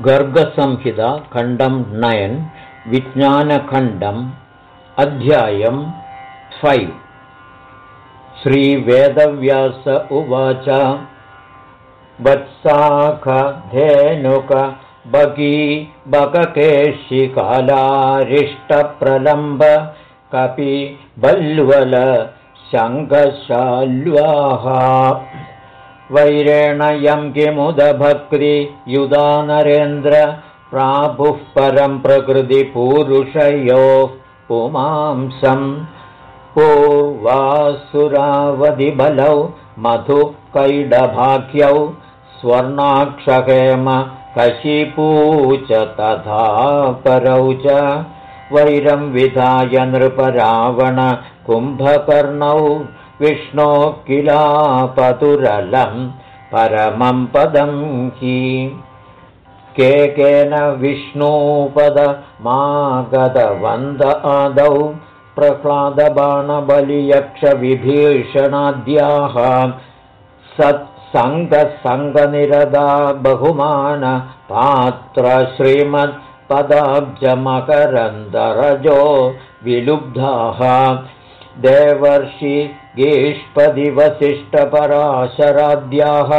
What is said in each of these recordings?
गर्गसंहिता खण्डं नयन् विज्ञानखण्डम् अध्यायं फैव्। श्रीवेदव्यास उवाच वत्साखधेनुक बगी बककेशिकालारिष्टप्रलम्ब कपि बल्वल शङ्खशाल्वाः वैरेण यं किमुदभक्तियुधा नरेन्द्र प्रापुः परं प्रकृतिपूरुषयोः। पुमांसम् को वासुरावधिबलौ मधुकैडभाख्यौ स्वर्णाक्षहेम कशिपू च तथा परौ च। वैरं विधाय नृपरावण कुम्भकर्णौ विष्णो किलापतुरलं परमं पदं हि। केकेन विष्णुपदमागतवन्द आदौ प्रह्लादबाणबलियक्षविभीषणाद्याः सत्सङ्गसङ्गनिरदा बहुमान पात्र श्रीमत्पदाब्जमकरन्दरजो विलुब्धाः। देवर्षि गेष्पदिवसिष्ठपराशराद्याः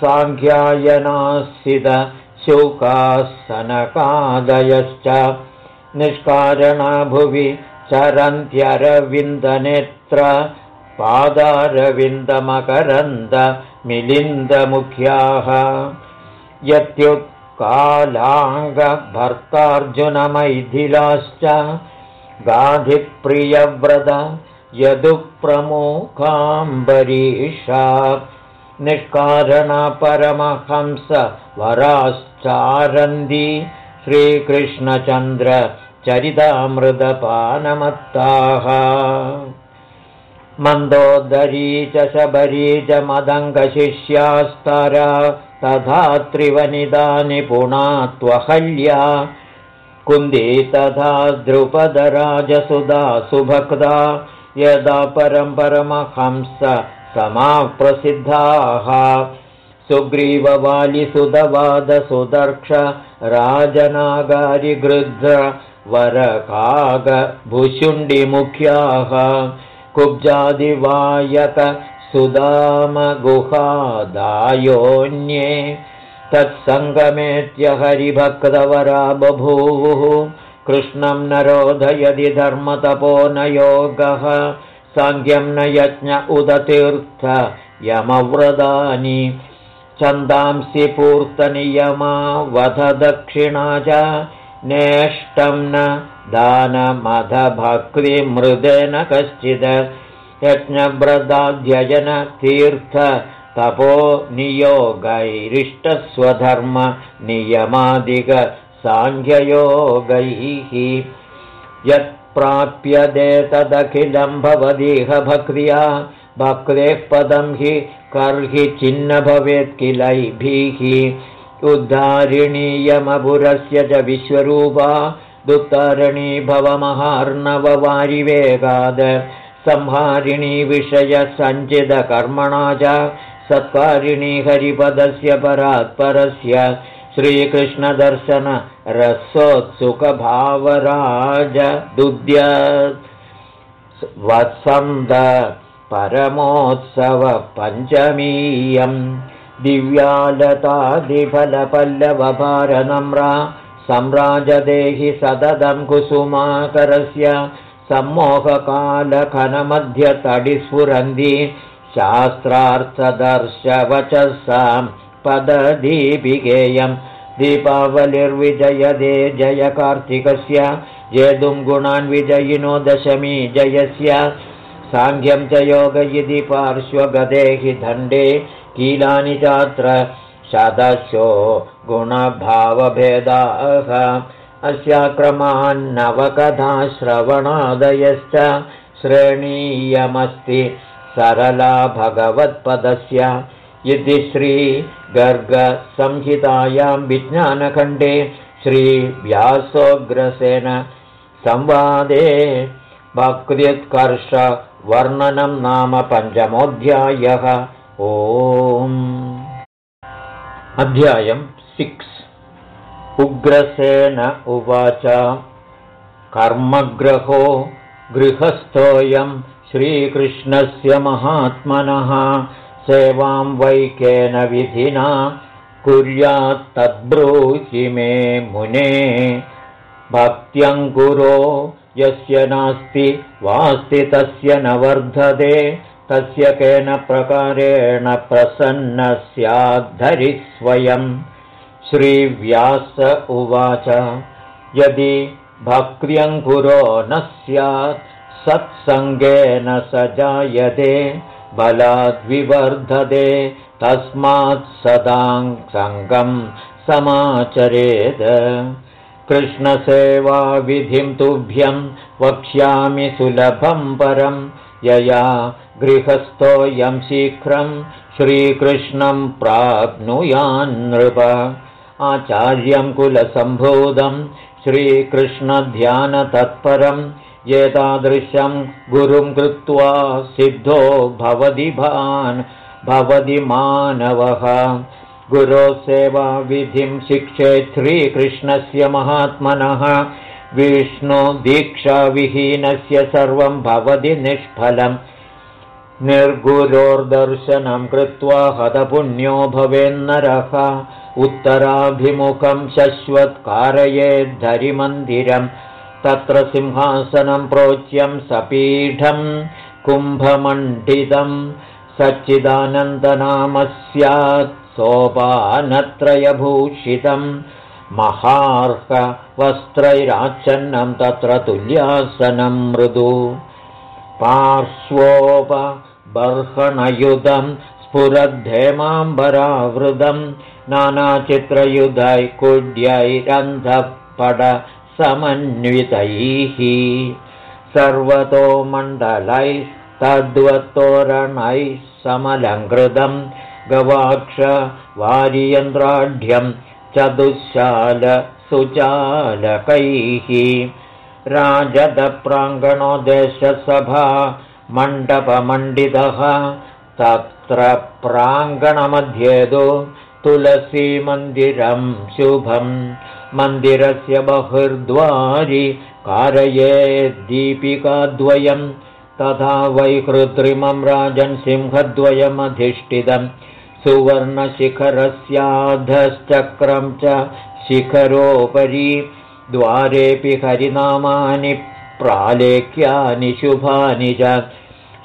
साङ्ख्यायनासिदशुकासनकादयश्च निष्कारणभुवि चरन्त्यरविन्दनेत्र पादारविन्दमकरन्दमिलिन्दमुख्याः यत्युत्कालाङ्गभर्तार्जुनमैथिलाश्च गाधिप्रियव्रत यदुप्रमुखाम्बरीषा निष्कारणपरमहंस वराश्चारन्दी श्रीकृष्णचन्द्र चरितामृतपानमत्ताः। मन्दोदरी च शबरी च मदङ्गशिष्यास्तरा तथा त्रिवनिदा निपुणा त्वहल्या कुन्दी तथा द्रुपदराजसुधा सुभक्ता यदा परमहंस समाप्रसिद्धाः। सुग्रीववालिसुधवादसुदर्क्ष राजनागारिगृध्र वरकागभुषुण्डिमुख्याः कुब्जादिवायक सुदामगुहादायोऽन्ये तत्सङ्गमेत्य हरिभक्तवरा बभूवुः कृष्णं न रोधयदि धर्मतपो न योगः साङ्ख्यं न यज्ञ उदतीर्थ यमव्रतानि छन्दांसि पूर्तनियमावधदक्षिणा च नेष्टं न दानमधभक्तिमृदेन कश्चित् यज्ञव्रताध्ययनतीर्थ तपो नियोगैरिष्टस्वधर्मनियमादिकसाङ्ख्ययोगैः यत्प्राप्यते तदखिलं भवदीह भक्त्या भक्तेः पदं हि कर्हि छिन्न भवेत् किलैभिः। उद्धारिणीयमपुरस्य च विश्वरूपा दुत्तारिणी भवमहार्णववारिवेगाद संहारिणी विषयसञ्चितकर्मणा च सत्कारिणी हरिपदस्य परात्परस्य श्रीकृष्णदर्शन रसोत्सुकभावराज दुद्य वसन्त परमोत्सवपञ्चमीयम्। दिव्यालतादिफलपल्लवभारनम्रा सम्राजदेहि सततं कुसुमाकरस्य सम्मोहकालखनमध्यतडिस्फुरन्ति शास्त्रार्थदर्शवचसां पददीपिकेयं दीपावलिर्विजयदे जय कार्तिकस्य जेतुं गुणान् विजयिनो दशमी जयस्य। साङ्ख्यं च योग इति पार्श्वगदे हि दण्डे कीलानि चात्र शदशो गुणभावभेदाः। अस्याक्रमान्नवकथाश्रवणादयश्च श्रेणीयमस्ति सरला भगवत्पदस्य इति श्रीगर्गसंहितायां विज्ञानखण्डे श्रीव्यासोग्रसेन संवादे भक्त्युत्कर्षवर्णनं नाम पञ्चमोऽध्यायः। ओम् अध्यायम् सिक्स्। उग्रसेन उवाच कर्मग्रहो गृहस्थोऽयं श्रीकृष्णस्य महात्मनः सेवां वैकेन विधिना कुर्यात्तद्ब्रूहि मे मुने। भक्त्यङ्कुरो यस्य नास्ति वास्ति तस्य न वर्धते तस्य केन प्रकारेण प्रसन्न स्याद्धरि स्वयम् श्रीव्यास उवाच यदि भक्त्यङ्कुरो न स्यात् सत्सङ्गेन स जायते बलाद्विवर्धते तस्मात् सदाङ्गम् समाचरेत् कृष्णसेवाविधिं तुभ्यं वक्ष्यामि सुलभं परं यया गृहस्थोऽयं शीघ्रं श्रीकृष्णं प्राप्नुयान्नृप आचार्यं कुलसम्भूतं श्रीकृष्णध्यानतत्परं एतादृशं गुरुं कृत्वा सिद्धो भवति भान् भवति मानवः। गुरोसेवाविधिं शिक्षे श्रीकृष्णस्य महात्मनः। विष्णुदीक्षाविहीनस्य सर्वं भवति निष्फलम्। निर्गुरोर्दर्शनं कृत्वा हतपुण्यो भवेन्नरः। उत्तराभिमुखं शश्वत्कारयेद्धरिमन्दिरं तत्र सिंहासनं प्रोच्यं सपीठं कुम्भमण्डितं सच्चिदानन्दनाम स्यात् सोपानत्रयभूषितं महार्हवस्त्रैराच्छन्नं तत्र तुल्यासनं मृदु पार्श्वोपबर्हणयुधं स्फुरद्धेमाम्बरावृतं नानाचित्रयुधैकुड्यैरन्धपटसमन्वितैः सर्वतो मण्डलैस्तद्वत्तोरणैः समलङ्कृतं गवाक्षवारियन्त्राढ्यं चतुशालसुचालकैः। राजदप्राङ्गणो देशसभा मण्डपमण्डितः तत्र प्राङ्गणमध्ये तु तुलसीमन्दिरं शुभं मन्दिरस्य बहिर्द्वारि कारयेद्दीपिकाद्वयं तथा वैकृत्रिमं राजन् सिंहद्वयमधिष्ठितम्। सुवर्णशिखरस्याधश्चक्रं च शिखरोपरि द्वारेऽपि हरिनामानि प्रालेख्यानि शुभानि च।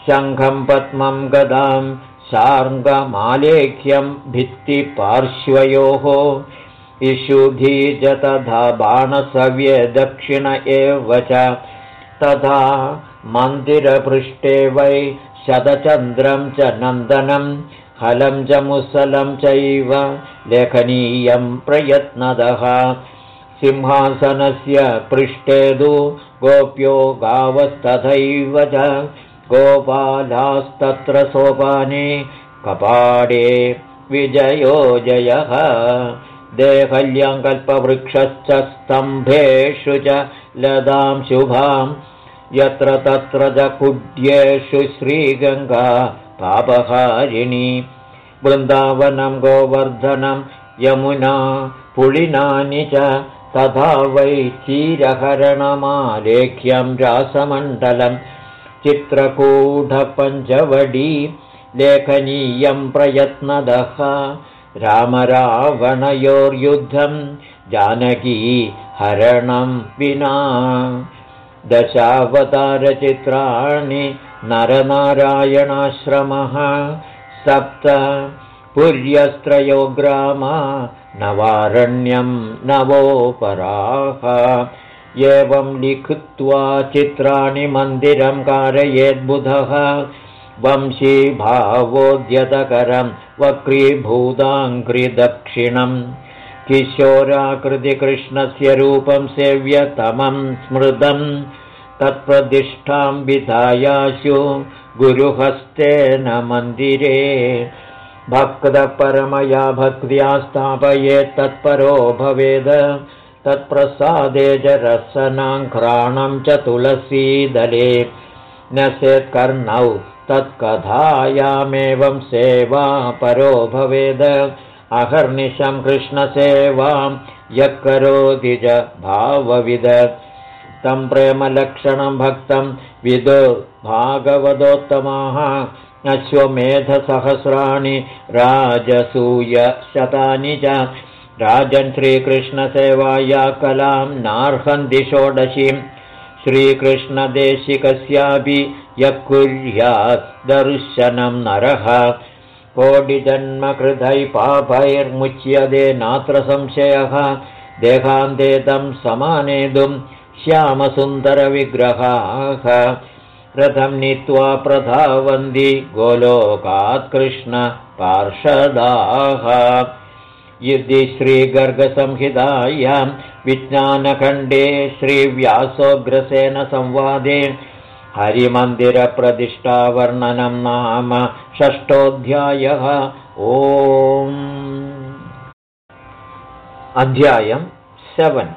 शङ्खं पद्मं गदां शार्ङ्गमालेख्यं भित्तिपार्श्वयोः इषुधी च तथा बाणसव्ये दक्षिण एव च। तथा मन्दिरपृष्ठे वै शतचन्द्रं च नन्दनं हलं च मुसलं चैव लेखनीयं प्रयत्नदः। सिंहासनस्य पृष्ठे तु गोप्यो गावस्तथैव च। गोपालास्तत्र सोपाने कपाडे विजयो जयः देहल्याङ्कल्पवृक्षश्च स्तम्भेषु च लतां शुभां यत्र तत्र च कुड्येषु श्रीगङ्गा पापहारिणी। वृन्दावनं गोवर्धनं यमुना पुलिनानि च तथा वै चीरहरणमालेख्यं रासमण्डलं चित्रकूढपञ्चवडी लेखनीयं प्रयत्नदः रामरावणयोर्युद्धं जानकी हरणं विना। दशावतारचित्राणि नरनारायणाश्रमः सप्त पुर्यस्त्रयो ग्रामा नवारण्यं नवोपराः। एवं लिखित्वा चित्राणि मन्दिरं कारयेद्बुधः वंशीभावोद्यतकरं वक्रीभूताङ्घ्रिदक्षिणम् किशोराकृतिकृष्णस्य रूपं सेव्यतमं स्मृतम् तत्प्रतिष्ठां विधायाशु गुरुहस्तेन मन्दिरे। भक्तपरमया भक्त्या स्थापयेत् तत्परो भवेद तत्प्रसादे च रसनाङ्घ्राणं च तुलसीदले। न सेत्कर्णौ तत्कथायामेवं सेवा परो भवेद। अहर्निशं कृष्णसेवां यः करोति च भावविद। तं प्रेमलक्षणं भक्तं विदो भागवतोत्तमाः। अश्वमेधसहस्राणि राजसूयशतानि च। राजन् श्रीकृष्णसेवाया कलां नार्हन्ति षोडशीं। श्रीकृष्णदेशिकस्यापि यः कुर्यात् दर्शनं नरः। कोटिजन्मकृतै पापैर्मुच्यते नात्र संशयः। देहान्ते तं समानेतुं श्यामसुन्दरविग्रहाः। रथं नीत्वा प्रधावन्ति गोलोकात् कृष्णपार्षदाः यदि श्रीगर्गसंहितायां विज्ञानखण्डे श्रीव्यासोग्रसेन संवादे हरिमन्दिरप्रतिष्ठावर्णनं नाम षष्ठोऽध्यायः। ओम्। अध्यायम् सेवन्।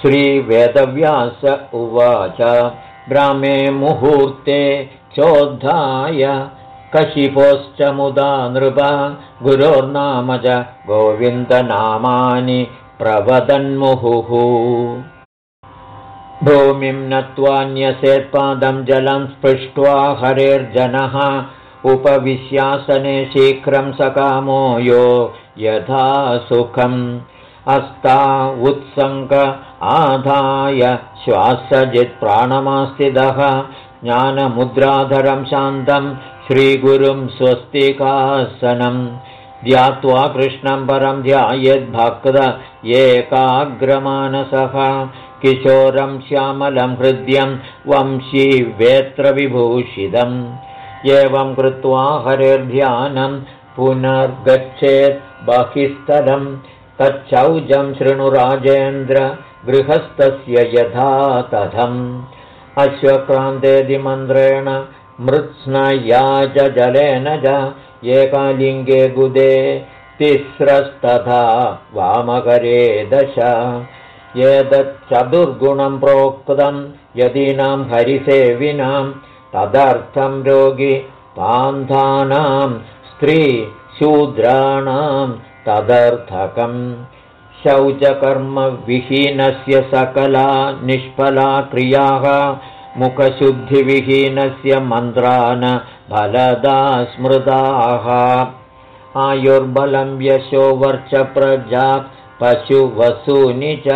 श्रीवेदव्यास उवाच ब्राह्मे मुहूर्ते चोद्धाय कशिपोश्च मुदा नृप गुरोर्नाम च गोविन्दनामानि प्रवदन्मुहुः भूमिं नत्वान्यसेत्पादं जलं स्पृष्ट्वा हरेर्जनः उपविश्यासने शीघ्रं सकामो यो यथा सुखम्। अस्ता उत्सङ्क आधाय श्वासजित्प्राणमास्थितः ज्ञानमुद्राधरं शान्तं श्रीगुरुं स्वस्तिकासनं। ध्यात्वा कृष्णं परं ध्यायद्भक्त एकाग्रमानसः किशोरं श्यामलं हृद्यं वंशी वेत्रविभूषितम् एवं कृत्वा हरिर्ध्यानं पुनर्गच्छेत् बहिस्तरम् तच्छौजं शृणुराजेन्द्र गृहस्थस्य यथा तथम्। अश्वक्रान्तेदिमन्त्रेण मृत्स्नया च जलेन च एकालिङ्गे गुदे तिस्रस्तथा वामकरे दश एतच्चतुर्गुणं प्रोक्तं यदीनां हरिसेविनां तदर्थं रोगि पान्थानां स्त्रीशूद्राणां तदर्थकम् शौचकर्मविहीनस्य सकला निष्फला क्रियाः मुखशुद्धिविहीनस्य मन्त्रान् फलदा स्मृताः। आयुर्बलं यशो वर्चप्रजा पशुवसूनि च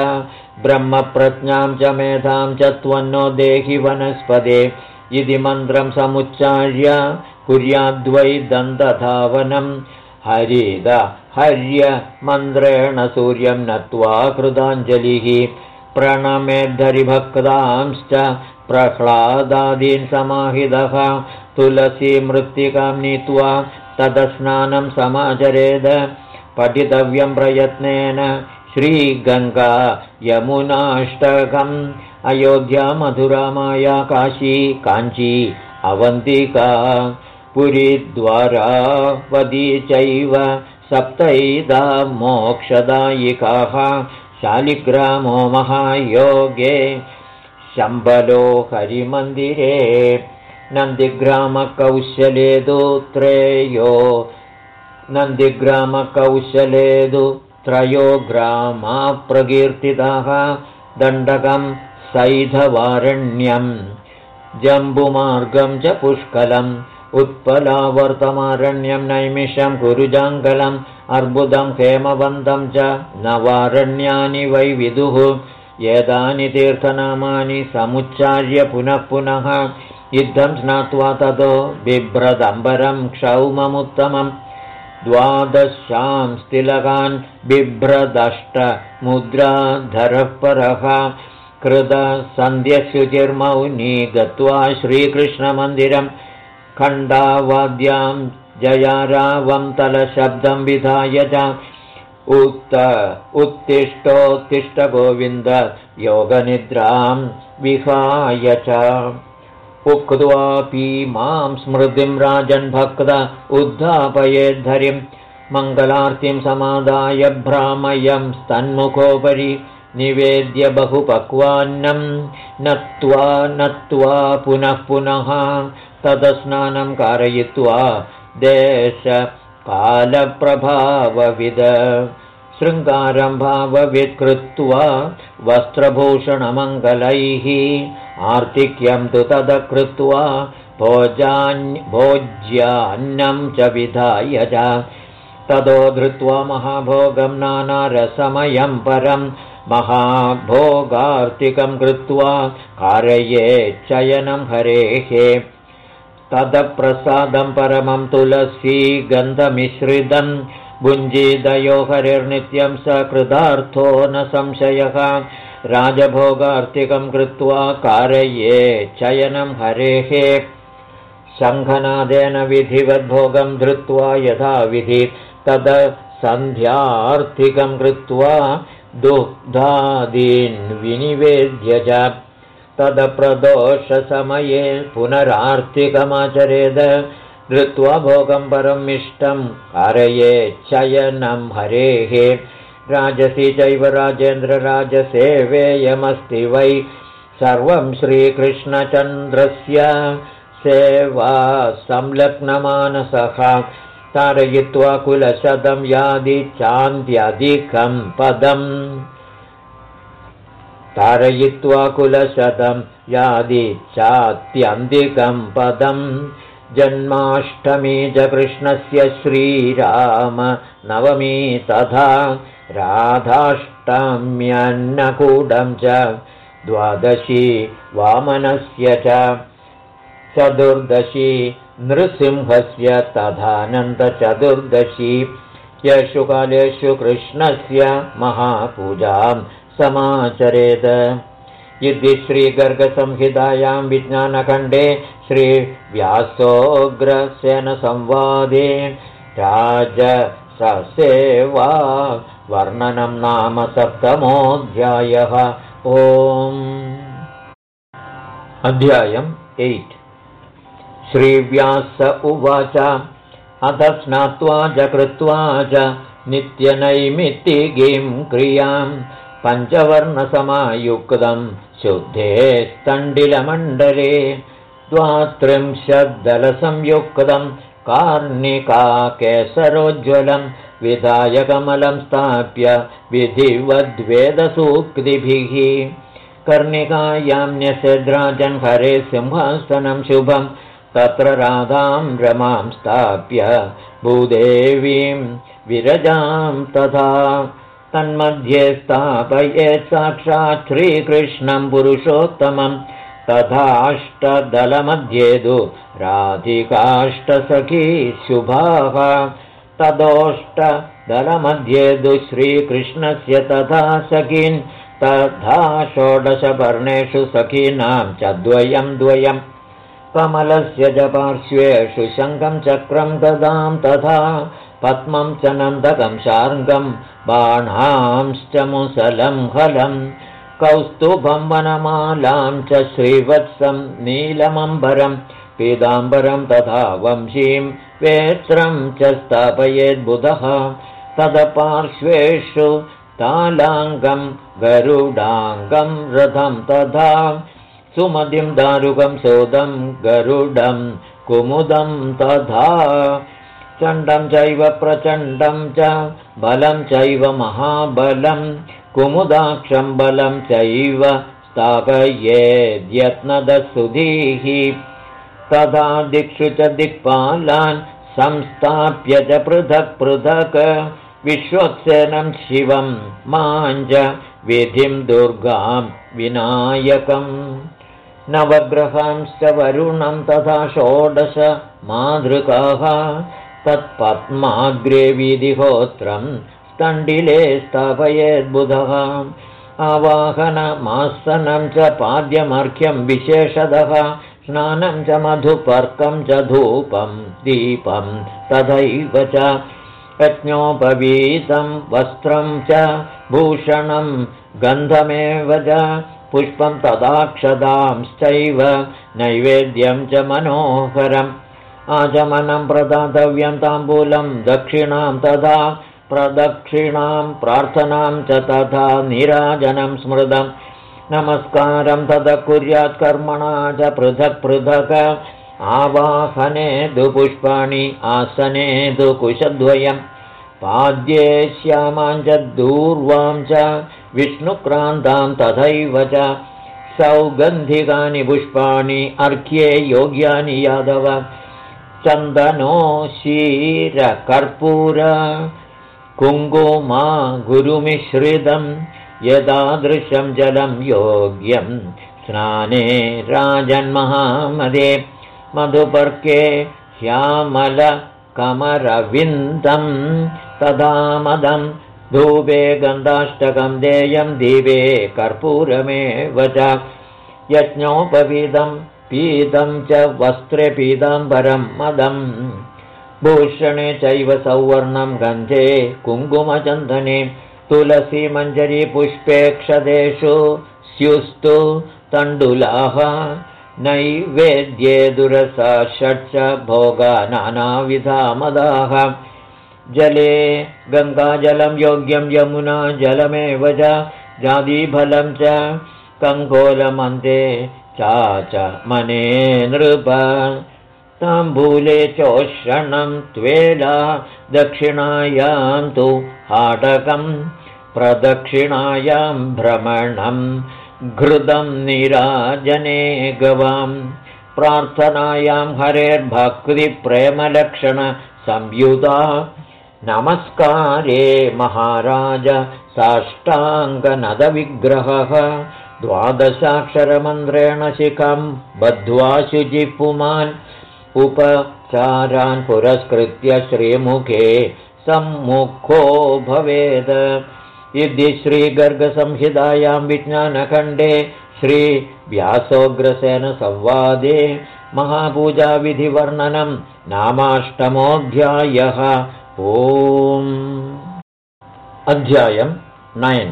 ब्रह्मप्रज्ञां च मेधां च त्वन्नो देहि वनस्पदे इति मन्त्रं समुच्चार्य कुर्याद्वै दन्तधावनम्। हरिद हर्यमन्त्रेण सूर्यं नत्वा कृताञ्जलिः। प्रणमेद्धरिभक्तांश्च प्रह्लादादीन् समाहितः। तुलसीमृत्तिकां नीत्वा तदस्नानं समाचरेद पठितव्यं प्रयत्नेन श्रीगङ्गा यमुनाष्टकम्। अयोध्या मधुरामाया काशी काञ्ची अवन्तिका पुरीद्वारा वदी चैव सप्तैदा मोक्षदायिकाः। शालिग्रामो महायोगे शम्बलो हरिमन्दिरे नन्दिग्रामकौशलेदुत्रेयो नन्दिग्रामकौशलेदु त्रयो ग्रामा प्रकीर्तिताः। दण्डकं सैधवारण्यं जम्बुमार्गं च पुष्कलम् उत्पलावर्तमारण्यं नैमिषं कुरुजाङ्गलम् अर्बुदं हेमवन्तं च नवारण्यानि वै विदुः। एतानि तीर्थनामानि समुच्चार्य पुनः पुनः। युद्धं स्नात्वा ततो बिभ्रदम्बरं क्षौममुत्तमम् द्वादशां स्तिलकान् बिभ्रदष्टमुद्राधरः परः कृतसन्ध्यशुचिर्मौनी गत्वा श्रीकृष्णमन्दिरम् खण्डावाद्यां जयारावं तलशब्दं विधाय च उक्त उत्तिष्ठोत्तिष्ठगोविन्द योगनिद्रां विहाय च उक्त्वापि मां स्मृतिं राजन्भक्त उद्धापयेद्धरिं मङ्गलार्तिं समादाय भ्रामयं स्तन्मुखोपरि निवेद्य बहुपक्वान्नं नत्वा नत्वा पुनः पुनः तदस्नानं कारयित्वा देशकालविवर्जितः कालप्रभावविद शृङ्गारं भाववित्कृत्वा वस्त्रभूषणमङ्गलैः आर्तिक्यं तु तदकृत्वा भोजान् भोज्यान्नं च विधाय च। ततो धृत्वा महाभोगं नानारसमयं परं महाभोगार्तिकं कृत्वा कारयेच्छयनं हरेः। तदप्रसादं परमं तुलसी गन्धमिश्रितं भुञ्जीदयो हरिर्नित्यं स कृतार्थो न संशयः राजभोगार्तिकं कृत्वा कारये चयनं हरेः। शङ्खनादेन विधिवद्भोगं धृत्वा यथा विधि। तद सन्ध्यार्थिकं कृत्वा दुग्धादीन् विनिवेद्य च। तदप्रदोषसमये पुनरार्थिकमाचरेद धृत्वा भोगं परमिष्टं कारयेच्छयनं हरेः राजसि चैव राजेन्द्रराजसेवेयमस्ति वै। सर्वं श्रीकृष्णचन्द्रस्य सेवा संलग्नमानसः तारयित्वा कुलशतं यादि चान्त्यधिकं पदम्। तारयित्वा कुलशतं यादि चात्यन्तिकं पदम्। जन्माष्टमी च कृष्णस्य श्रीराम नवमी तथा राधाष्टम्यन्नकूटं च द्वादशी वामनस्य च चतुर्दशी नृसिंहस्य तथानन्दचतुर्दशी यशु कालेषु कृष्णस्य महापूजां समाचरेत्। इति श्रीगर्गसंहितायां विज्ञानखण्डे श्रीव्यासोग्रसेनसंवादे। राजससेवा वर्णनं नाम सप्तमोऽध्यायः। ओम्। अध्यायम् एय्ट्। श्रीव्यास उवाच अध स्नात्वा च कृत्वा च नित्यनैमित्तिकीं क्रियां। पञ्चवर्णसमायुक्तं शुद्धे स्तण्डिलमण्डले द्वात्रिंशद्दलसंयुक्तं कार्णिकाकेसरोज्ज्वलं विधायकमलं स्थाप्य विधिवद्वेदसूक्तिभिः। कर्णिकायां न्यसेद्राजन् हरे सिंहासनं शुभम् तत्र राधां रमां स्थाप्य भूदेवीं विरजां तथा तन्मध्ये स्थापयेत् साक्षात् श्रीकृष्णं पुरुषोत्तमं तथाष्टदलमध्ये तु राधिकाष्टसखी शुभाः। तदोष्टदलमध्ये तु श्रीकृष्णस्य तथा सखीन् तथा षोडशवर्णेषु सखीनां च द्वयं द्वयम् कमलस्य च पार्श्वेषु शङ्खं चक्रं ददां तथा पद्मं च नन्दकं शार्ङ्गं बाणांश्च मुसलं हलं कौस्तुभं वनमालां च श्रीवत्सं नीलमम्बरं पीताम्बरं तथा वंशीं वेत्रं च स्थापयेद्बुधः तदपार्श्वेषु तालाङ्गं गरुडाङ्गं रथं तथा सुमतिं दारुकं सोदं गरुडं कुमुदं तथा। चण्डं चैव प्रचण्डं च बलं चैव महाबलं कुमुदाक्षं बलं चैव स्थापयेद्यत्नदसुधीः। तथा दिक्षु च दिक्पालान् संस्थाप्य च पृथक् पृथक्। विश्वक्सेनं शिवं माञ्च विधिं दुर्गां विनायकम्। नवग्रहांश्च वरुणं तथा षोडश मातृकाः। तत्पद्माग्रे विधिहोत्रं स्तण्डिले स्थापयेद्बुधः आवाहनमासनं च पाद्यमर्घ्यं विशेषतः स्नानं च मधुपर्कं च धूपं दीपं तथैव च यज्ञोपवीतं वस्त्रं च भूषणं गन्धमेव च पुष्पं तदाक्षदांश्चैव नैवेद्यं च मनोहरम् आचमनं प्रदातव्यं ताम्बूलं दक्षिणां तथा प्रदक्षिणां प्रार्थनां च तथा निराजनं स्मृतं। नमस्कारं तद कुर्यात् कर्मणा च पृथक् पृथक्। आवाहने दु पुष्पाणि आसने श्यामां च दूर्वां च विष्णुक्रान्तां तथैव च। सौगन्धिकानि पुष्पाणि अर्घ्ये योग्यानि यादव। चन्दनो शीरकर्पूर कुङ्कुमा गुरुमिश्रितं यदादृशं जलं योग्यं। स्नाने राजन्महामदे मधुपर्के श्यामलकमरविन्दं। तदा मदं धूपे गन्धाष्टकं देयं दिवे कर्पूरमेव च। यज्ञोपवीदं पीतं च वस्त्रे पीताम्बरं मदम् भूषणे चैव सौवर्णं गन्धे कुङ्कुमचन्दने तुलसीमञ्जरी पुष्पेक्षदेषु स्युस्तु तण्डुलाः नैवेद्ये दुरसा षट् भोगा नानाविधा मदाः जले गङ्गाजलं योग्यं यमुना जलमेव च जादीफलं च कङ्कोलमन्ते चाच मने नृप ताम्बूले चोषणं त्वेला दक्षिणायां तु हाटकं प्रदक्षिणायां भ्रमणं घृतं निराजने गवां प्रार्थनायां हरेर्भक्तिप्रेमलक्षणसंयुता नमस्कारे महाराज साष्टाङ्गनदविग्रहः द्वादशाक्षरमन्त्रेण शिखं बद्ध्वा शुचिपुमान् उपचारान् पुरस्कृत्य श्रीमुखे सम्मुखो भवेत्। इति श्रीगर्गसंहितायां विज्ञानखण्डे श्रीव्यासोग्रसेनसंवादे महापूजाविधिवर्णनं नामाष्टमोऽध्यायः। अध्यायम् नयन्।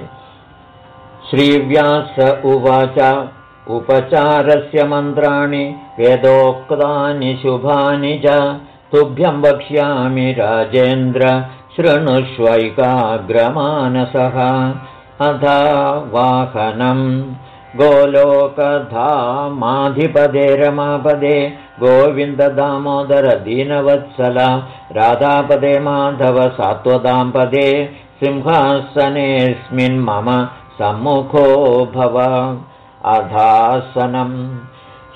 श्रीव्यास उवाच उपचारस्य मन्त्राणि वेदोक्तानि शुभानि च तुभ्यं वक्ष्यामि राजेन्द्र शृणुष्वैकाग्रमानसः। अथा वाहनम् गोलोकधामाधिपदे रमापदे गोविन्ददामोदरदीनवत्सल राधापदे माधव सात्वदाम्पदे सिंहासनेऽस्मिन् मम सम्मुखो भव अधासनम्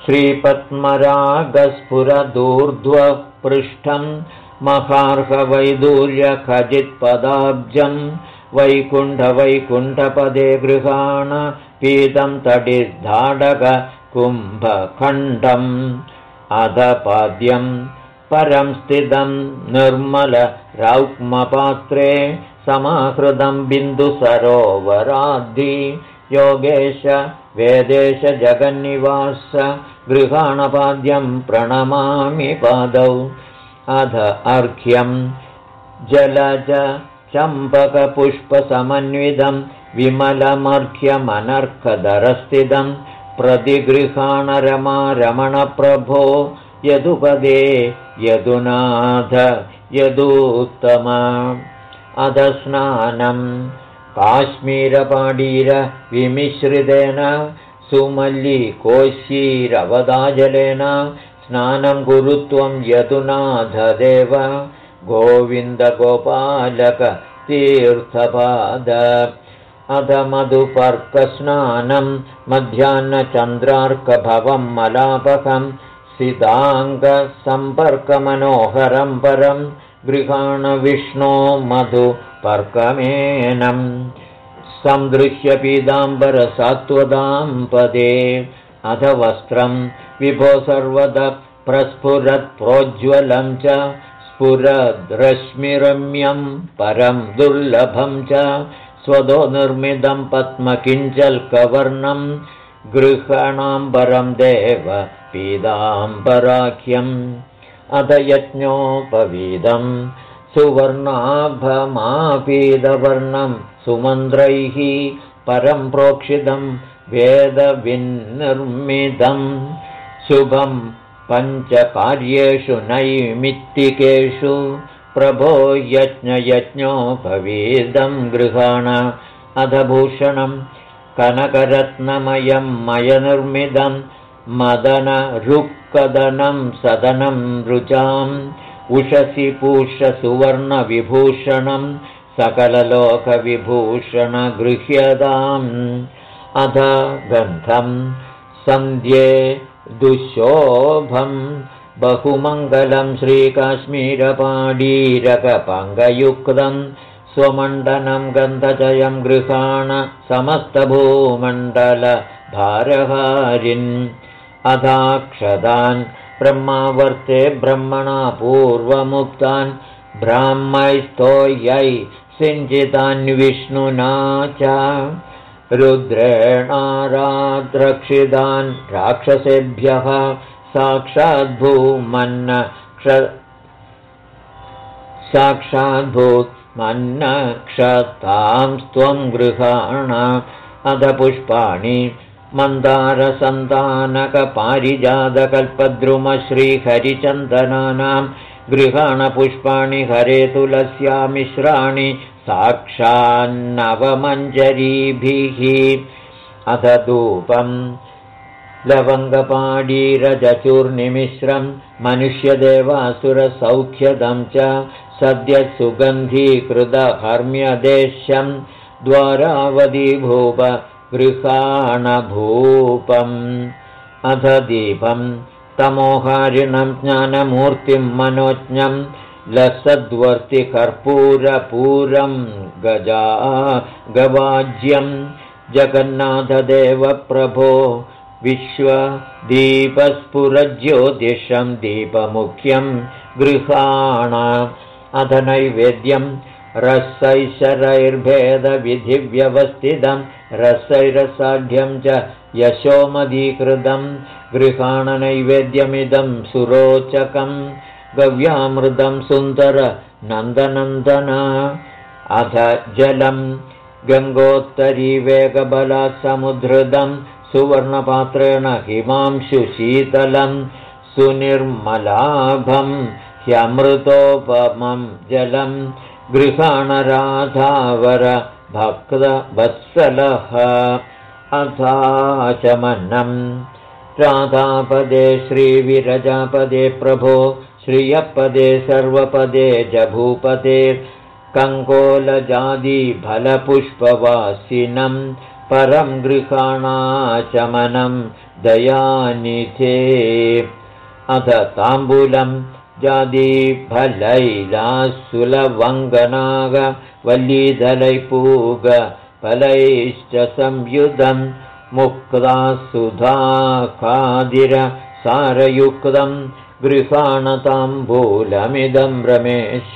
श्रीपद्मरागस्फुरदूर्ध्वपृष्ठम् महार्हवैदूर्यखजित्पदाब्जम् वैकुण्ठवैकुण्ठपदे गृहाण पीतं तडिर्धाडककुम्भखण्डम् अधपाद्यं परं स्थितं निर्मलरौक्मपात्रे समाहृतं बिन्दुसरोवराद्धि योगेश वेदेश जगन्निवास गृहाणपाद्यं प्रणमामि पादौ। अध अर्घ्यं जलज चम्पकपुष्पसमन्वितं विमलमर्घ्यमनर्कदरस्थितं प्रतिगृहाणरमा रमणप्रभो यदुपदे यदुनाथ यदुत्तम। अधस्नानं काश्मीरपाडीरविमिश्रितेन सुमल्लिकोशीरवदाजलेन स्नानं गुरुत्वं यदुनाथदेव गोविन्दगोपालकतीर्थपाद। अध मधुपर्कस्नानं मध्याह्नचन्द्रार्कभवं मलापकं सिताङ्गसम्पर्कमनोहरं परं गृहाणविष्णो मधुपर्कमेनम् सन्दृश्य पीताम्बरसात्वदां पदे अथ वस्त्रं विभो सर्वद प्रस्फुरत्प्रोज्ज्वलं च स्फुरद्रश्मिरम्यं परं दुर्लभं च स्वदो निर्मितं पद्मकिञ्चल्कवर्णं गृहाणाम्बरं देव पीताम्बराख्यम्। अध यज्ञोपवीदं सुवर्णाभमापीदवर्णं सुमन्त्रैः परं प्रोक्षितं वेदविन्निर्मितं। शुभं पञ्चकार्येषु नैमित्तिकेषु प्रभो यज्ञयज्ञोपवीदं गृहाण। अधभूषणं कनकरत्नमयं मयनिर्मितं मदनरुक्कदनं सदनं रुचाम् उषसि पूषसुवर्णविभूषणं सकललोकविभूषणगृह्यताम्। अध गन्धं सन्ध्ये दुशोभं बहुमङ्गलं श्रीकाश्मीरपाडीरकपङ्गयुक्तं स्वमण्डनं गन्धजयं गृहाण समस्तभूमण्डलभारहारिन्। अधाक्षदान् ब्रह्मावर्ते ब्रह्मणा पूर्वमुक्तान् ब्राह्मैस्तोयै सिञ्चितान्विष्णुना च। रुद्रेणाराद्रक्षितान् राक्षसेभ्यः साक्षाद्भूमन्न क्ष साक्षाद्भूमन्न क्षतां गृहाण अध पुष्पाणि मन्दारसन्तानकपारिजातकल्पद्रुमश्रीहरिचन्दनानां गृहाणपुष्पाणि हरे तुलस्यामिश्राणि साक्षान्नवमञ्जरीभिः। अथ धूपम् लवङ्गपाडीरजचूर्निमिश्रं मनुष्यदेवासुरसौख्यदं च सद्यः सुगन्धीकृतहर्म्यदेश्यं द्वारावधिभूप गृहाणभूपम् अथ दीपं तमोहारिणं ज्ञानमूर्तिं मनोज्ञं लसद्वर्तिकर्पूरपूरं गजा गवाज्यं। जगन्नाथदेवप्रभो विश्वदीपस्फुरज्योतिषं दीपमुख्यं गृहाण। अथ नैवेद्यं रसैशरैर्भेदविधिव्यवस्थितं रसैरसाढ्यं च यशोमदीकृतं गृहाणनैवेद्यमिदं सुरोचकं गव्यामृतं सुन्दर नन्दनन्दना अथ जलं गङ्गोत्तरीवेगबलसमुद्धृतं सुवर्णपात्रेण हिमांशुशीतलं सुनिर्मलाभं ह्यमृतोपमं जलं गृहाणराधावर भक्तवत्सलः अथाचमन्नं राधापदे श्रीविरजापदे प्रभो श्रियपदे सर्वपदे जभूपदे कङ्कोलजादिफलपुष्पवासिनं परं गृहाणाचमनं दयानिधे। अथ ताम्बूलं जादीफलैलासुलवङ्गनागवल्लीधलैपूग फलैश्च संयुधं मुक्ता सुधा खादिरसारयुक्तं गृहाणताम्बूलमिदं रमेश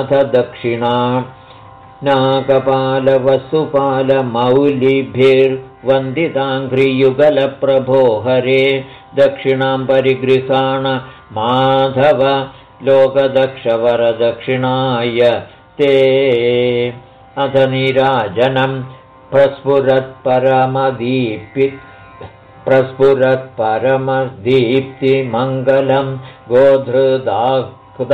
अथ दक्षिणा नाकपालवसुपालमौलिभिर्वन्दिताङ्घ्रियुगलप्रभो हरे दक्षिणां परिगृहाण माधव लोकदक्षवरदक्षिणाय ते। अथ निराजनं प्रस्फुरत्परमदीप्ति प्रस्फुरत्परमदीप्तिमङ्गलं गोधृदाक्द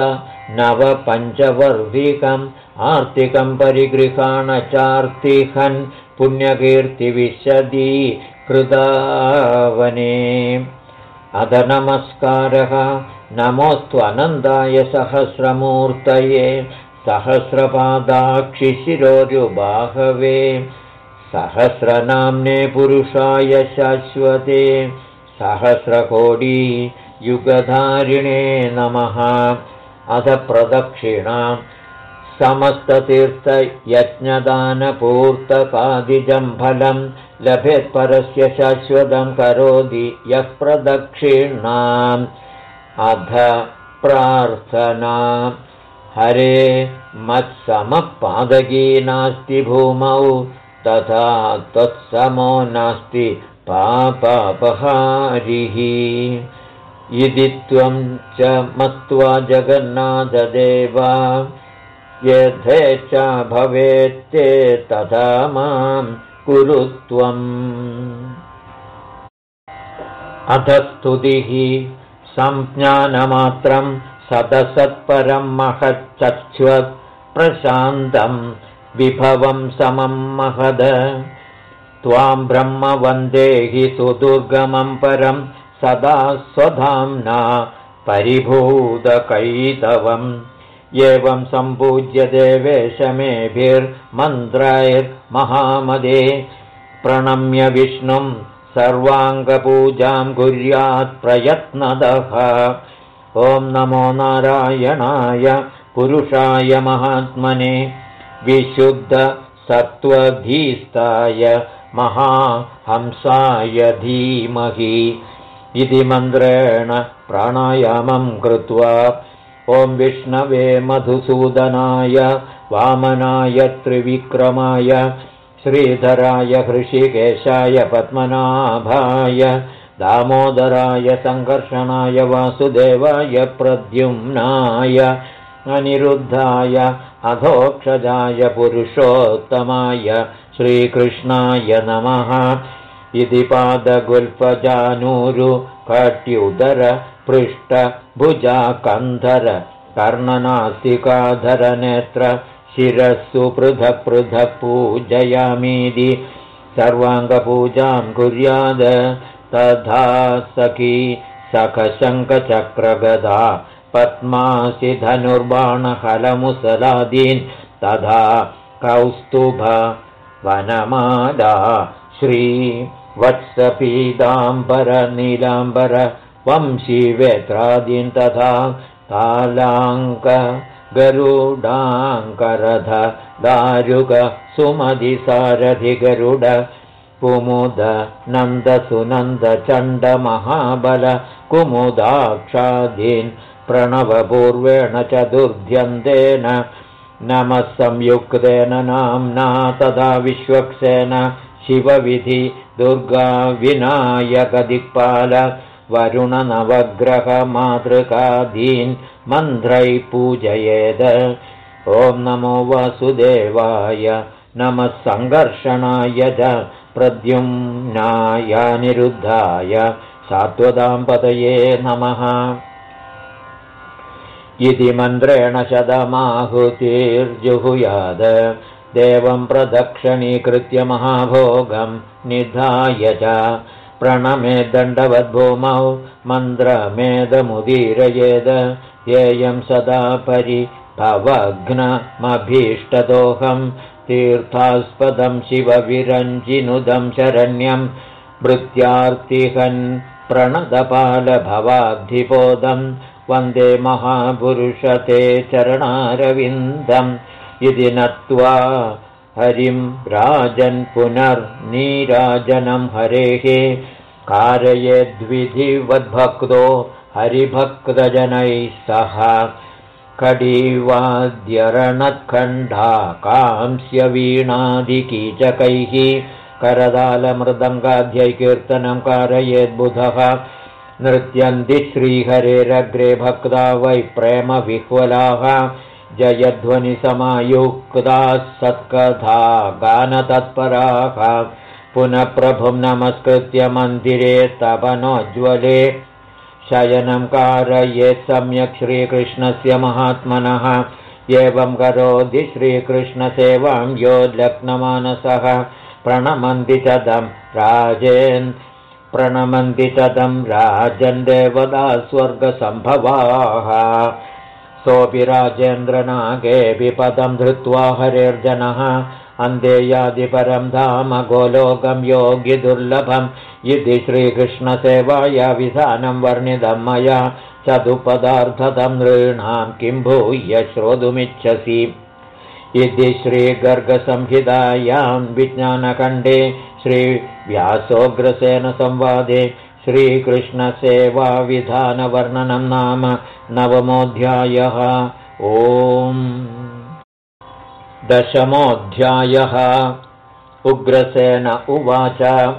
नवपञ्चवर्धिकम् आर्तिकं परिगृहाणचार्तिहन् पुण्यकीर्तिविशदी कृदावने अध नमस्कारः नमोऽस्त्वनन्दाय सहस्रमूर्तये। सहस्रपादाक्षिशिरोरुबाहवे। सहस्रनाम्ने पुरुषाय शाश्वते। सहस्रकोडी युगधारिणे नमः अथ प्रदक्षिणा समस्ततीर्थयज्ञदानपूर्तकादिजं फलं लभेत्परस्य शाश्वतं करोति यः प्रदक्षिणाम्। अध प्रार्थना। हरे मत्समपादगी नास्ति भूमौ तथा त्वत्समो नास्ति पापपहारिः इति त्वं च मत्वा जगन्नाथदेवा। यथेच्छा भवेत्ते तथा मां कुरु त्वम्। अथ स्तुतिः। संज्ञानमात्रं सदसत्परं महच्चक्ष्व प्रशान्तं विभवं समं महद। त्वाम् ब्रह्म वन्देहि सुदुर्गमम् परम् सदा स्वधाम्ना परिभूतकैतवम्। एवं सम्पूज्य देवेशमेभिर्मन्त्रैर्महामदे प्रणम्य विष्णुम् सर्वाङ्गपूजाम् कुर्यात् प्रयत्नदः। ॐ नमो नारायणाय पुरुषाय महात्मने विशुद्धसत्त्वधीस्ताय महाहंसाय धीमहि इति मन्त्रेण प्राणायामं कृत्वा। ॐ विष्णवे मधुसूदनाय वामनाय त्रिविक्रमाय श्रीधराय हृषिकेशाय पद्मनाभाय दामोदराय सङ्कर्षणाय वासुदेवाय प्रद्युम्नाय अनिरुद्धाय अधोक्षजाय पुरुषोत्तमाय श्रीकृष्णाय नमः इति पादगुल्फजानूरु कट्युदर पृष्ठभुजा कन्धर कर्णनासिकाधरनेत्र शिरस्सु पृथक् पृथक् पूजयामीति सर्वाङ्गपूजां कुर्याद तथा सखी सखशङ्खचक्रगदा पद्मासि धनुर्बाणहलमुसलादीन् तथा कौस्तुभ वनमाला श्रीवत्सपीताम्बरनीलाम्बर वंशीवेत्रादीन् तथा कालाङ्क गरुडाङ्करथ दारुक सुमधिसारथिगरुड कुमुद नन्दसुनन्दचण्डमहाबल कुमुदाक्षादीन् प्रणवपूर्वेण चतुर्ध्यन्तेन नमः संयुक्तेन नाम्ना तदा विश्वक्सेन शिवविधि दुर्गाविनायकदिक्पाल वरुणनवग्रहमातृकादीन् मन्त्रैः पूजयेद। ॐ नमो वासुदेवाय नमः सङ्घर्षणाय च प्रद्युम्नायानिरुद्धाय सात्वदाम्पतये नमः। इति मन्त्रेण शतमाहुतिर्जुहुयाद देवं प्रदक्षिणीकृत्य महाभोगं निधाय च। प्रणमे दण्डवद्भूमौ मन्त्रमेदमुदीरयेद। येयं सदा परिभवघ्नमभीष्टदोहं। तीर्थास्पदं शिवविरञ्जिनुदं शरण्यं। भृत्यार्तिहन् प्रणदपालभवाब्धिपोदं वन्दे महापुरुषते चरणारविन्दम् इति नत्वा हरिं राजन् पुनर्नीराजनं हरेः कारयेद्विधिवद्भक्तो हरिभक्तजनैः सह। कडिवाद्यरणखण्डा कांस्यवीणादिकीचकैः करदालमृदङ्गाध्यैकीर्तनं कारयेद्बुधः। नृत्यन्ति श्रीहरेरग्रे भक्ता वै प्रेमविह्वलाः जयध्वनिसमायुक्ताः सत्कथा गानतत्पराः पुनः प्रभुं नमस्कृत्य मन्दिरे तपनोज्ज्वले शयनं कारयेत् सम्यक् श्रीकृष्णस्य महात्मनः। एवं करोति श्रीकृष्णसेवां यो लग्नमानसः। प्रणमन्ति चदं राजेन्। प्रणमन्ति चदं राजन् देवदा स्वर्गसम्भवाः सोऽपि राजेन्द्रनागेऽपि पदं धृत्वा हरेर्जनः अन्धेयादिपरं धाम गोलोकं योगिदुर्लभम् इति श्रीकृष्णसेवाया विधानं वर्णितं मया। चतुपदार्थतं नृणां किं भूय श्रोतुमिच्छसि। इति श्रीगर्गसंहितायां विज्ञानखण्डे श्रीव्यासोग्रसेन संवादे श्रीकृष्णसेवाविधानवर्णनं नाम नवमोऽध्यायः. ओम्. दशमोऽध्यायः. उग्रसेन उवाच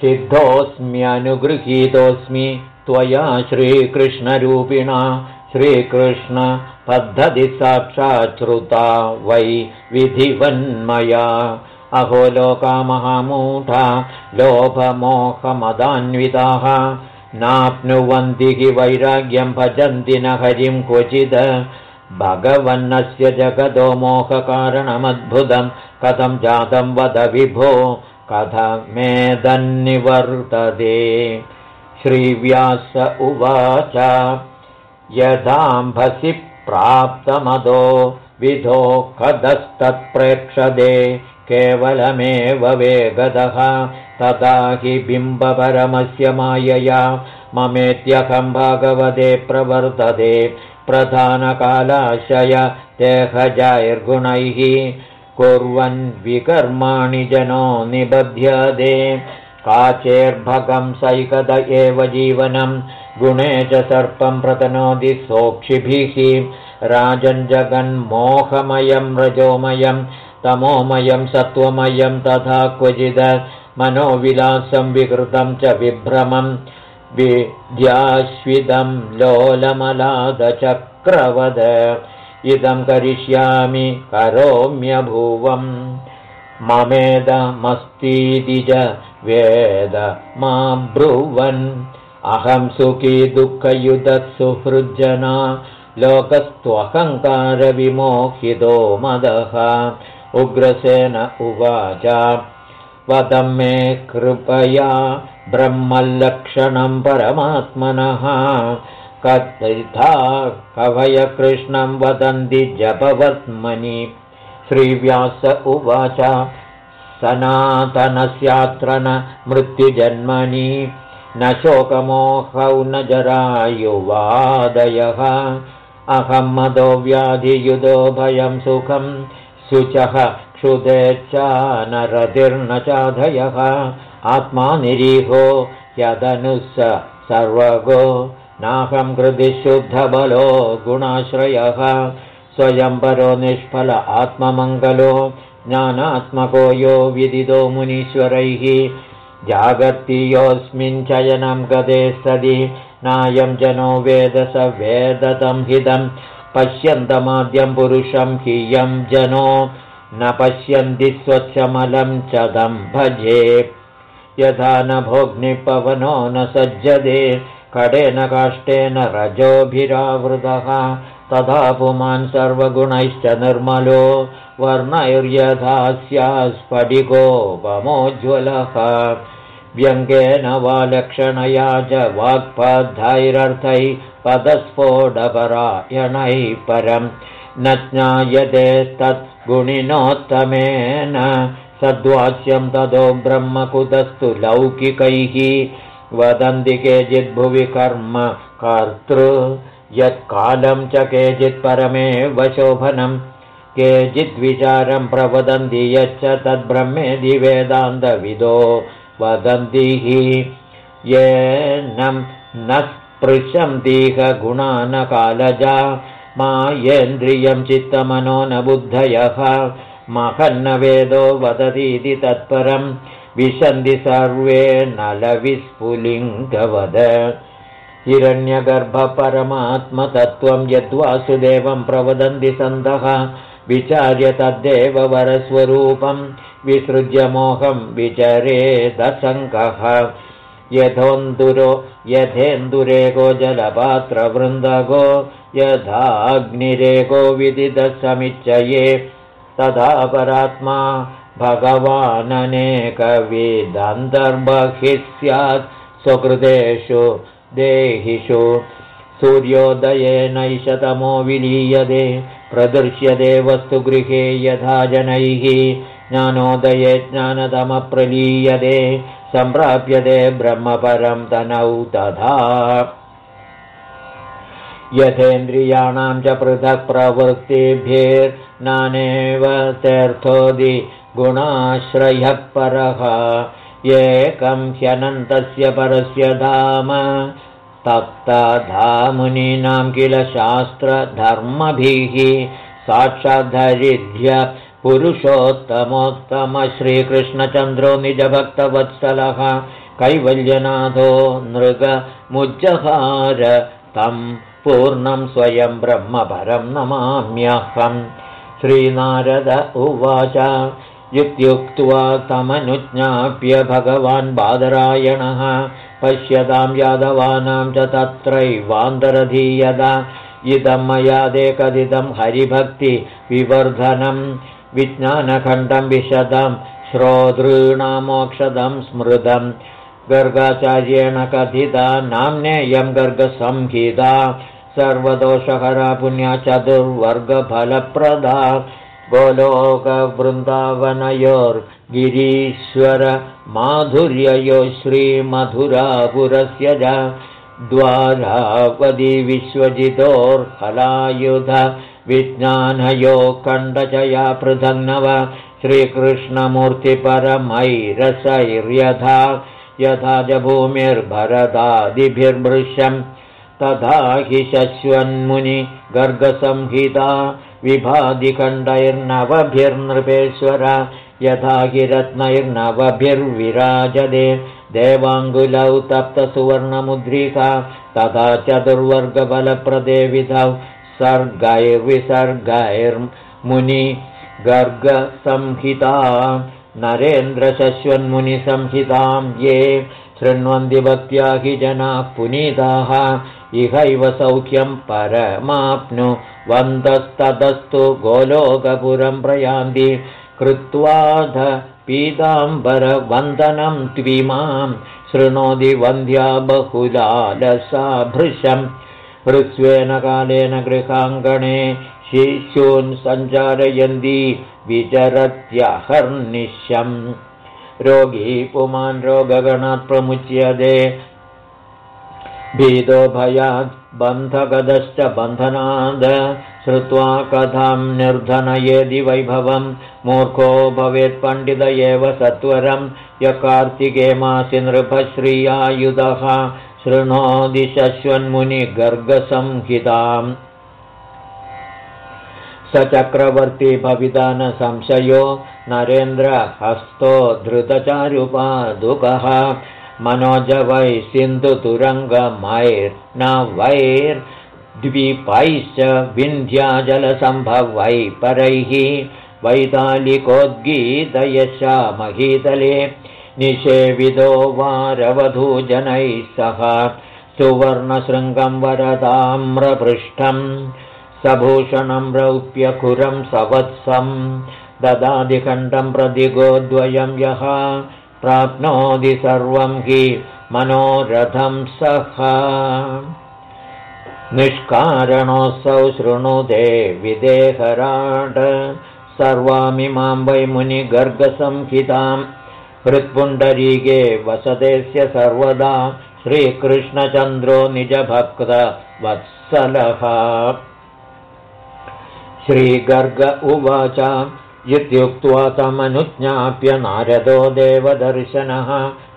सिद्धोऽस्म्यनुगृहीतोऽस्मि त्वया श्रीकृष्णरूपिणा श्रीकृष्णपद्धतिसाक्षाच्छ्रुता वै विधिवन्मया अहो लोकामहामूढा लोभमोहमदान्विताः। नाप्नुवन्ति हि वैराग्यं भजन्ति न हरिं क्वचिद। भगवन्नस्य जगदो मोहकारणमद्भुतं। कथं जातं वद विभो कथमेदन्निवर्तते श्रीव्यास उवाच यथाम्भसि प्राप्तमदो विधो कदस्तत्प्रेक्षदे केवलमेव वेगदः तदा हि बिम्बपरमस्य मायया ममेत्यहं भागवते प्रवर्तते। प्रधानकालाशय देहजायर्गुणैः कुर्वन् विकर्माणि जनो निबध्यते। काचेर्भगं सैकद एव जीवनं गुणे च सर्पं प्रतनोति सोक्षिभिः। राजञ्जगन्मोहमयं रजोमयं तमोमयं सत्त्वमयं तथा क्वचिद मनोविलासं विकृतं च विभ्रमं विद्याश्विदं लोलमलादचक्रवद। इदं करिष्यामि करोम्यभुवम् ममेदमस्तीति च वेद मा ब्रुवन्। अहं सुखी दुःखयुधत्सुहृज्जना लोकस्त्वहङ्कारविमोहितो मदः उग्रसेन उवाच वदं मे कृपया ब्रह्मलक्षणं परमात्मनः। कथिता कवयकृष्णं वदन्ति जपवत्मनि। श्रीव्यास उवाच सनातनस्यात्र न मृत्युजन्मनि। न शोकमोहौ न जरायुवादयः। अहं मदो व्याधियुधो भयं सुखं शुचः क्षुदेच्छा न रतिर्न चाधयः आत्मा निरीहो यदनुः सर्वगो नाहं कृति शुद्धबलो गुणाश्रयः। स्वयंपरो निष्फल आत्ममङ्गलो ज्ञानात्मको यो विदितो मुनीश्वरैः। जागर्ति चयनं गदे सदि नायं जनो वेद स वेदतं हिदं पश्यन्तमाद्यं पुरुषं ह्यं जनो न पश्यन्ति स्वच्छमलं चदं भजे। यथा न भोग्निपवनो न सज्जते कडेन काष्ठेन रजोभिरावृतः। तथा पुमान् सर्वगुणैश्च निर्मलो वर्णैर्यथा स्यास्फटिकोपमोज्ज्वलः व्यङ्गेन वा लक्षणया च वाक्पद्धैरर्थैः पदस्फोटपरायणैः परम् न ज्ञायते तद्गुणिनोत्तमेन सद्वास्यं ततो ब्रह्मकुतस्तु लौकिकैः वदन्ति केचिद्भुवि कर्म कर्तृ यत्कालं च केचित् परमेव शोभनं। केचिद्विचारं प्रवदन्ति यच्च तद्ब्रह्मेदि वेदान्तविदो वदन्ति येन न स्पृशन्तीह गुणानकालजा मायेन्द्रियं चित्तमनो न बुद्धयः महन्न वेदो वदतीति तत्परं विशन्ति सर्वे नलविस्फुलिङ्गवद। हिरण्यगर्भपरमात्मतत्त्वं यद्वासुदेवं प्रवदन्ति सन्तः विचार्य तद्देव वरस्वरूपं विसृज्य मोहं विचरेदसङ्गः यथोन्दुरो यथेन्दुरेको जलपात्रवृन्दगो यथाग्निरेको विदितसमिच्चये तथा परात्मा भगवाननेकविदन्तर्बहिः स्यात् स्वकृतेषु देहिषु। सूर्योदयेनैषतमो विलीयते प्रदृश्यते वस्तुगृहे यथा जनैः ज्ञानोदये ज्ञानतमप्रलीयते सम्प्राप्यते ब्रह्मपरं तनौ तथा। यथेन्द्रियाणां च पृथक् प्रवृत्तिभिर्नानेव तीर्थोदि गुणाश्रयः परः। एकं ह्यनन्तस्य परस्य धाम तप्तधामुनीनां किल शास्त्रधर्मभिः साक्षाद्धरिध्य पुरुषोत्तमोत्तमश्रीकृष्णचन्द्रो निजभक्तवत्सलः कैवल्यनाथो नृगमुज्जहार तं पूर्णं स्वयं ब्रह्मपरं नमाम्यहम्। श्रीनारद उवाच इत्युक्त्वा तमनुज्ञाप्य भगवान् बादरायणः पश्यतां यादवानां च तत्रैवान्तरधीयदा इदं मयादेकदिदं हरिभक्तिविवर्धनं विज्ञानखण्डं विशदं श्रोतॄणामोक्षदं स्मृतं गर्गाचार्येण कथिता नाम्नेयं गर्गसंहिता सर्वदोषहरा पुण्या चतुर्वर्गफलप्रदा गोलोकवृन्दावनयोर्गिरीश्वर माधुर्ययो श्रीमधुरापुरस्य च द्वारापदी विश्वजितोर्हलायुध विज्ञानयो कण्डचया पृथङ्नव श्रीकृष्णमूर्तिपरमैरसैर्यथा यथा च भूमिर्भरदादिभिर्भृश्यम् तथा हि शश्वन्मुनि गर्गसंहिता विभाधिखण्डैर्नवभिर्नृपेश्वर यथा हि रत्नैर्नवभिर्विराजदे देवाङ्गुलौ तप्तसुवर्णमुद्रिका तथा चतुर्वर्गबलप्रदे विधौ सर्गैर्विसर्गैर्मुनि गर्गसंहिता। नरेन्द्रशश्वन्मुनिसंहितां ये शृण्वन्ति भक्त्या हि जनाः पुनीताः इहैव सौख्यं परमाप्नु वन्दस्ततस्तु गोलोकपुरं प्रयान्ति कृत्वाध पीताम्बरवन्दनं त्विमां शृणोति वन्द्या बहुलालसा भृशम् हृस्वेन कालेन गृहाङ्गणे शिशून् सञ्चारयन्ती विचरत्यहर्निशम्। रोगी पुमान् रोगगणात् प्रमुच्यते। भीतो भयात् बन्धगदश्च बन्धनाद श्रुत्वा कथां निर्धनयेदि वैभवं। मूर्खो भवेत् पण्डित एव सत्वरं। य कार्तिके मासि नृपश्रियायुधः। शृणोदि शश्वन्मुनिगर्गसंहिताम् स चक्रवर्ती भविता न संशयो नरेन्द्रहस्तो धृतचारुपादुकः मनोज वै सिन्धुतुरङ्गमैर्नवैर्द्वीपैश्च विन्ध्याजलसम्भवै परैः वैतालिकोद्गीतयशामहीतले निषेविदो वारवधूजनैः सह सुवर्णशृङ्गं वरदाम्रपृष्ठं सभूषणं रौप्यखुरं सवत्सं ददादिखण्डं प्रतिगोद्वयं यः प्राप्नोति सर्वं हि मनोरथं सः। निष्कारणोऽसौ शृणुते विदेहराड सर्वामिमां वै मुनिगर्गसंहितां। हृत्पुण्डरीके वसतेस्य सर्वदा श्रीकृष्णचन्द्रो निजभक्तवत्सलः श्रीगर्ग उवाच इत्युक्त्वा तमनुज्ञाप्य नारदो देवदर्शनः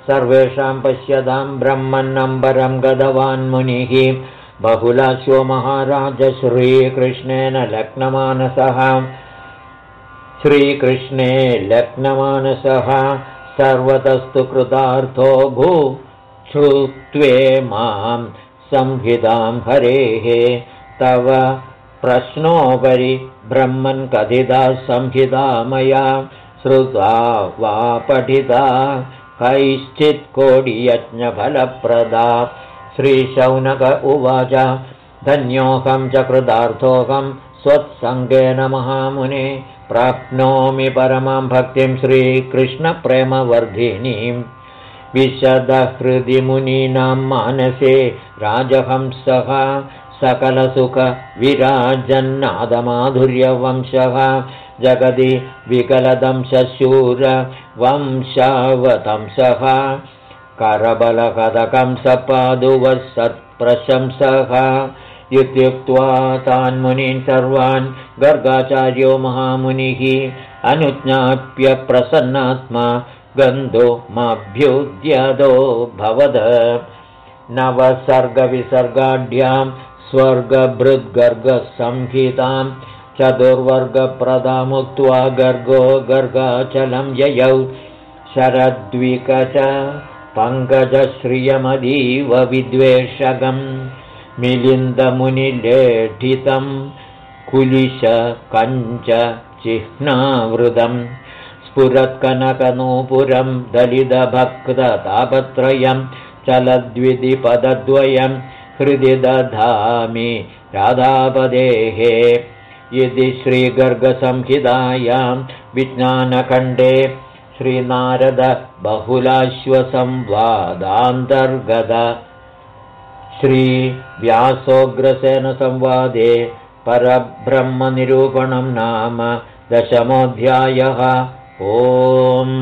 सर्वेषां पश्यतां ब्रह्मन्नम्बरं गतवान्मुनिः बहुलाश्वो महाराज श्रीकृष्णेन लग्नमानसः। श्रीकृष्णे लग्नमानसः। सर्वतस्तु कृतार्थो भू श्रुत्वे मां संहितां हरेः। तव प्रश्नोपरि ब्रह्मन् कथिता संहिता मया श्रुत्वा वा पठिता। कैश्चित्कोटियज्ञफलप्रदा श्रीशौनक उवाच धन्योऽहं च कृतार्थोऽहं स्वत्सङ्गेन महामुने। प्राप्नोमि परमां भक्तिं श्रीकृष्णप्रेमवर्धिनीं। विशदहृदिमुनीनां मानसे राजहंसः सकलसुखविराजन्नादमाधुर्यवंशः जगदि विकलदंशूरवंशावतंसः करबलकदकं सपादुवः सत्प्रशंसः इत्युक्त्वा तान्मुनीन् सर्वान् गर्गाचार्यो महामुनिः अनुज्ञाप्य प्रसन्नात्मा गन्धुमभ्युद्यदो भवद नवसर्गविसर्गाढ्यां स्वर्गभृद्गर्गसंहितां चतुर्वर्गप्रदामुक्त्वा गर्गो गर्गाचलं ययौ। शरद्विकच पङ्कजश्रियमदीव विद्वेषगं मिलिन्दमुनिलेठितं कुलिश कञ्च चिह्नावृतं स्फुरत्कनकनूपुरं दलितभक्ततापत्रयं चलद्विधिपदद्वयम् हृदि दधामि राधापदेः यदि श्रीगर्गसंहितायां विज्ञानखण्डे श्रीनारदबहुलाश्वसंवादान्तर्गत श्रीव्यासोग्रसेनसंवादे परब्रह्मनिरूपणं नाम दशमोऽध्यायः। ओम्